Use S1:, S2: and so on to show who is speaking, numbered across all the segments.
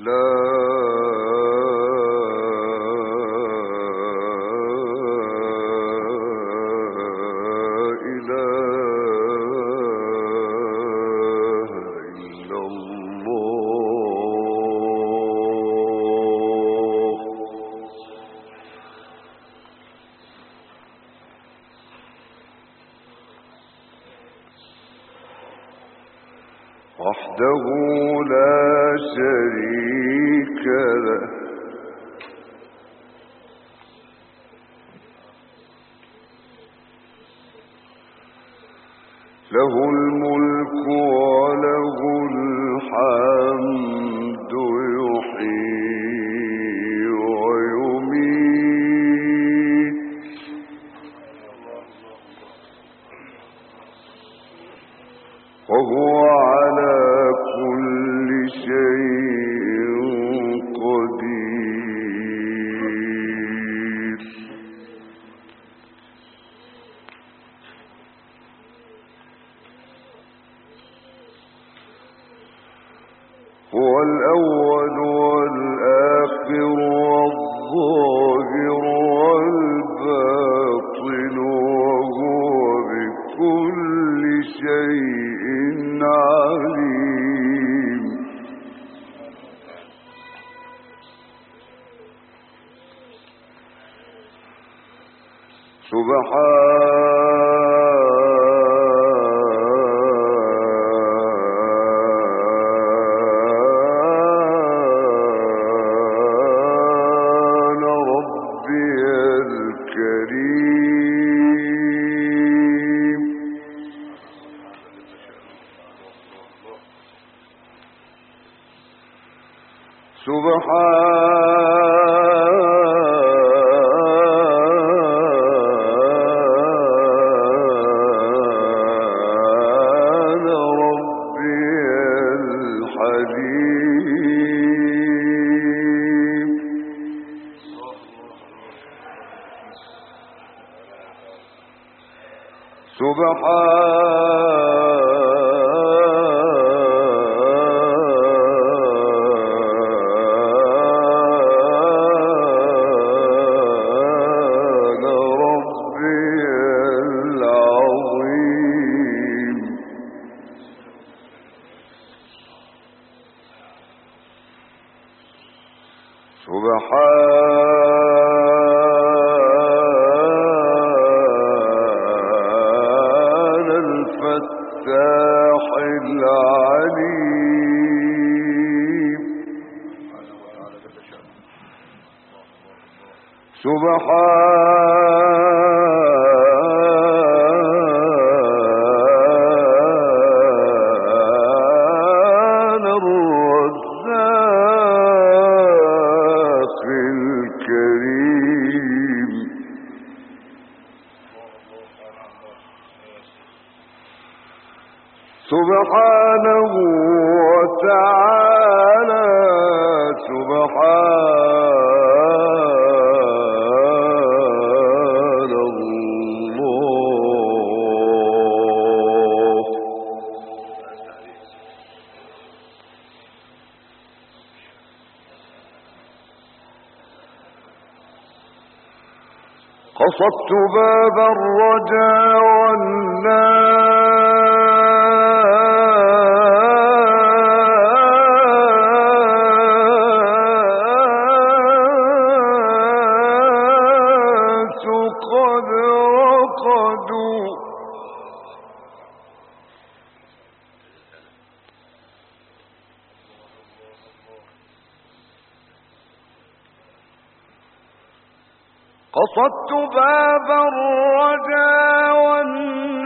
S1: love. وحده لا شريك له. له الملك هو الأول والآخر. الفتاح سبحانه وتعالى سبحان الله. قصدت باب الرجا والناس. قصدت باب الرجا والناس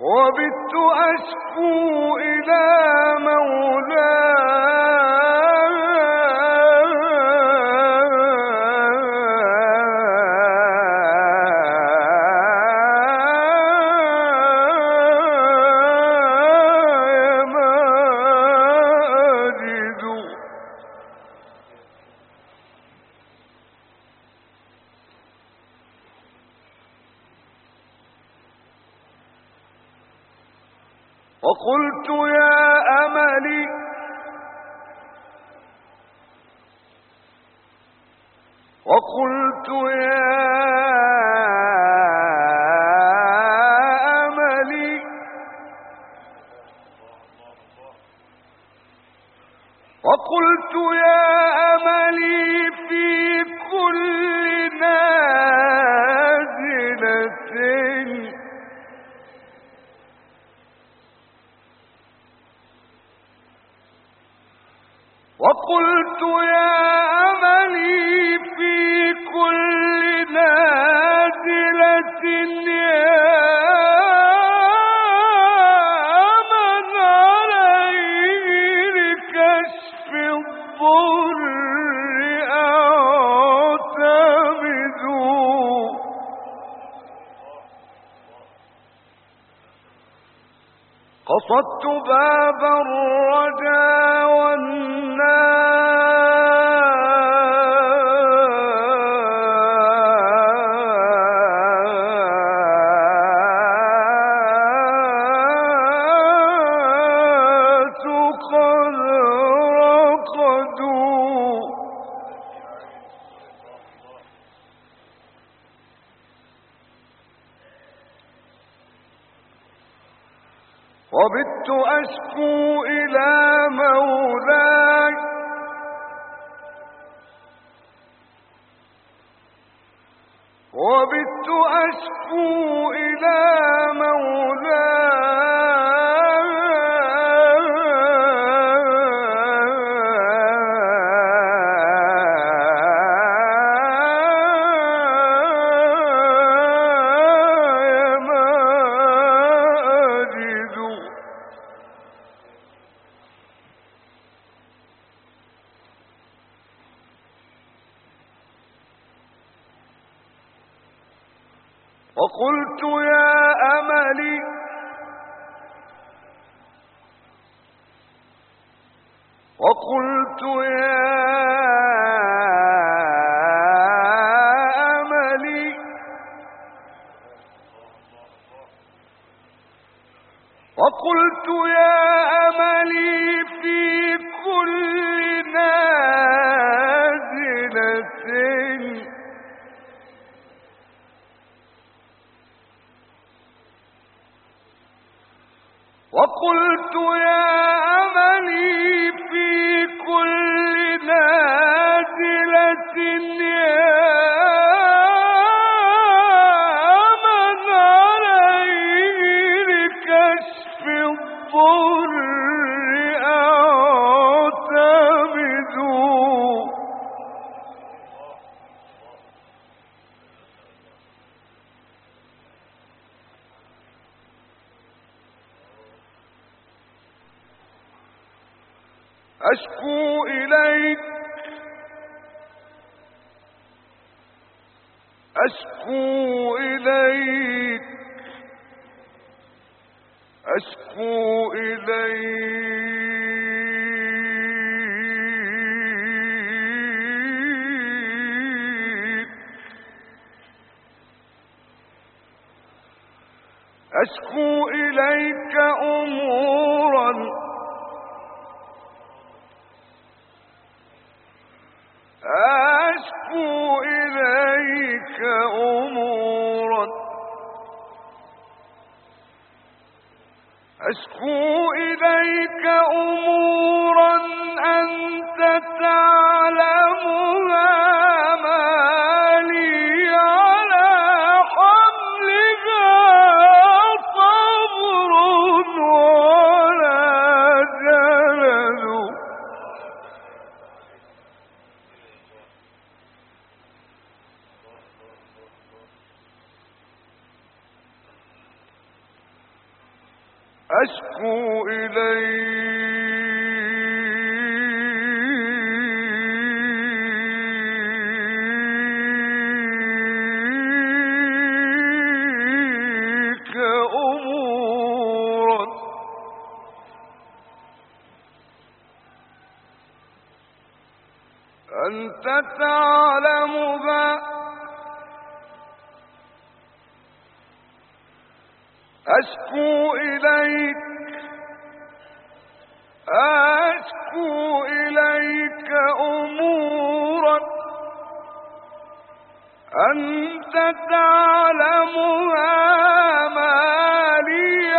S1: وبت أشكو إلى مولاي وقلت يا أملي وقلت يا أملي وقلت يا أملي في كل قلت يا أشكو إليك. أشكو إليك. أشكو إليك. أشكو إليك أمورا إليك. أشكو إليك أشكو إليك أمورا أنت تعلمها ما لي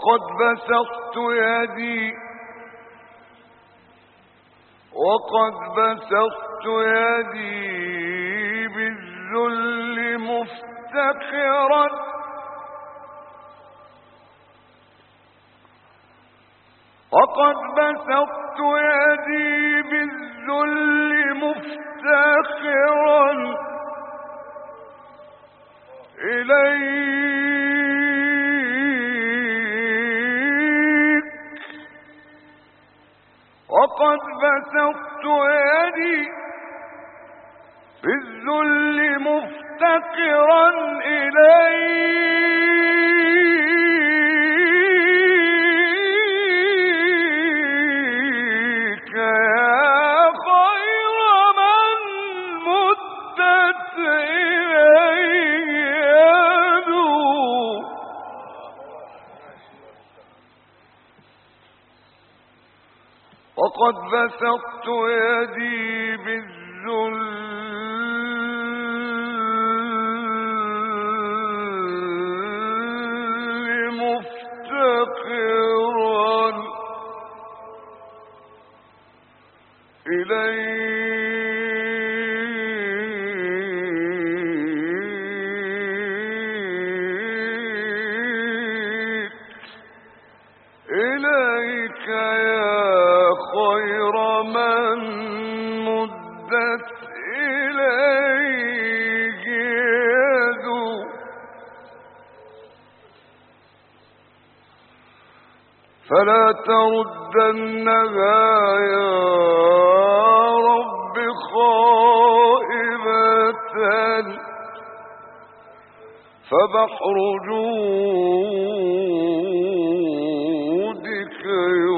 S1: وقد بسطت يدي وقد بسطت يدي بالذل مفتخرا. وقد بسطت يدي بالذل مفتخرا. إليك وقد بسطت يدي في الذل مفتقرا إليك وقد بسطت يدي بالذل مفتقرا إليك. فلا تردنها يا رب خائبة فبحر جودك يروي